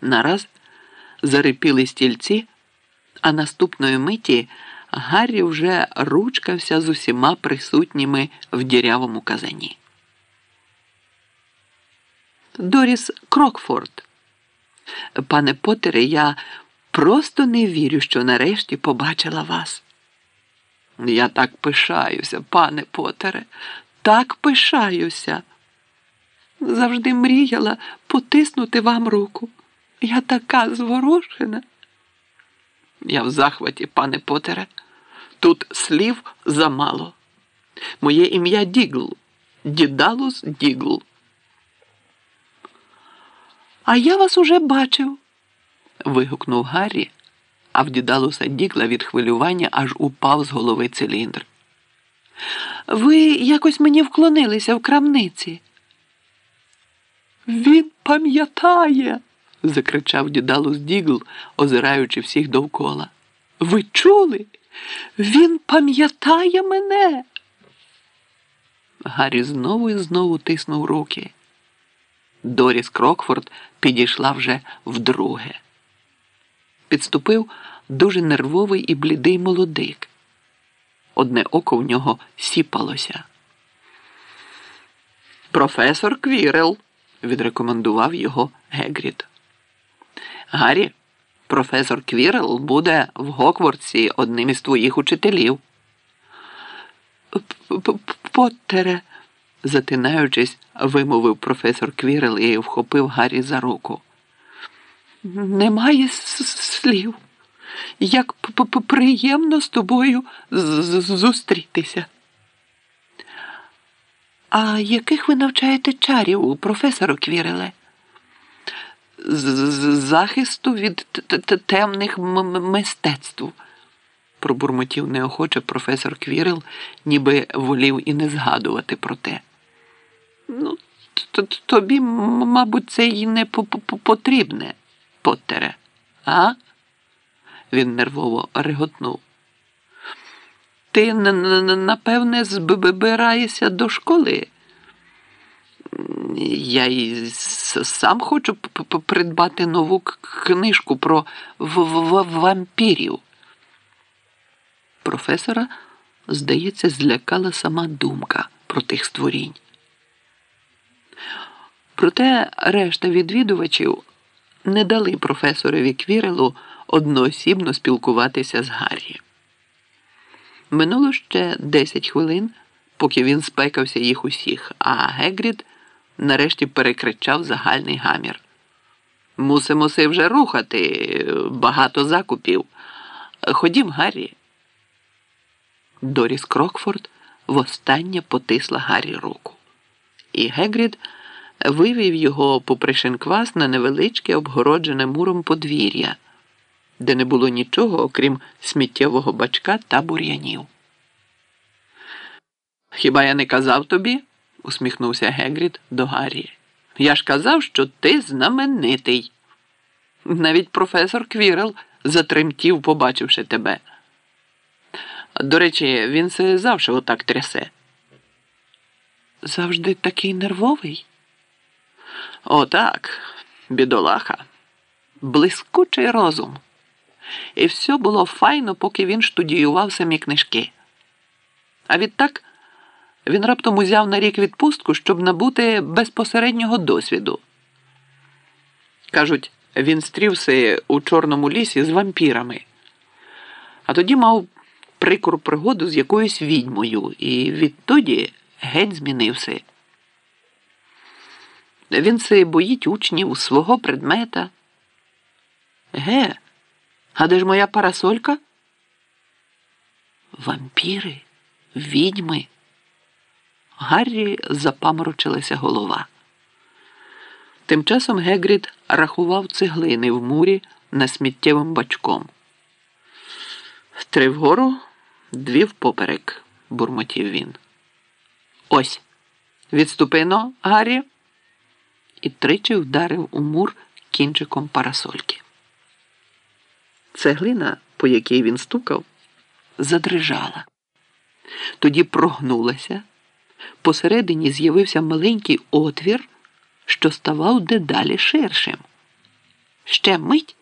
Нараз зарипіли стільці, а наступної миті Гаррі вже ручкався з усіма присутніми в дірявому казані. Доріс Крокфорд. Пане Потере, я просто не вірю, що нарешті побачила вас. Я так пишаюся, пане Потере, так пишаюся. Завжди мріяла потиснути вам руку. Я така зворушена. Я в захваті, пане Потере. Тут слів замало. Моє ім'я Дігл, Дідалус Дігл. А я вас уже бачив. вигукнув Гаррі, а в дідалуса Дігла від хвилювання аж упав з голови циліндр. Ви якось мені вклонилися в крамниці. Він пам'ятає, закричав Дідалус Дігл, озираючи всіх довкола. Ви чули? Він пам'ятає мене. Гаррі знову і знову тиснув руки. Доріс Крокфорд підійшла вже вдруге. Підступив дуже нервовий і блідий молодик. Одне око в нього сіпалося. Професор Квірел, відрекомендував його Гегрід. Гаррі, професор Квірел буде в Гоквордсі одним із твоїх учителів. Поттере, затинаючись, вимовив професор Квірел і вхопив Гаррі за руку. Немає слів. Як приємно з тобою зустрітися. А яких ви навчаєте чарів, професору Квіреле? Захисту від темних мистецтв, пробурмотів неохоче професор Квірел, ніби волів і не згадувати про те. Ну, тобі, мабуть, це й не потрібне, Поттере, а? Він нервово реготнув. Ти, напевне, збираєшся до школи. Я й сам хочу придбати нову книжку про вампірів. Професора, здається, злякала сама думка про тих створінь. Проте решта відвідувачів не дали професорові Квірелу одноосібно спілкуватися з Гаррі. Минуло ще 10 хвилин, поки він спекався їх усіх, а Гегрід нарешті перекричав загальний гамір. Мусимо си вже рухати, багато закупів. Ходім, Гаррі. Доріс Крокфорд востаннє потисла Гаррі руку, і Гегрід вивів його попри шинквас на невеличке обгороджене муром подвір'я, де не було нічого, окрім сміттєвого бачка та бур'янів. Хіба я не казав тобі? Усміхнувся Гегрід до Гаррі. Я ж казав, що ти знаменитий. Навіть професор Квірел затремтів, побачивши тебе. До речі, він се завжди отак трясе. Завжди такий нервовий? Отак, бідолаха, блискучий розум. І все було файно, поки він штудіював самі книжки. А відтак він раптом узяв на рік відпустку, щоб набути безпосереднього досвіду. Кажуть, він стрівся у Чорному лісі з вампірами, а тоді мав прикру пригоду з якоюсь відьмою, і відтоді геть змінився. Він се боїть учнів свого предмета. Ге, а де ж моя парасолька? Вампіри, відьми. Гаррі запаморочилася голова. Тим часом Гегрід рахував цеглини в мурі на сміттєвим бачком. Три вгору, дві впоперек, бурмотів він. Ось, відступино, Гаррі і тричі вдарив у мур кінчиком парасольки. Цеглина, по якій він стукав, задрижала. Тоді прогнулася. Посередині з'явився маленький отвір, що ставав дедалі ширшим. ще мить,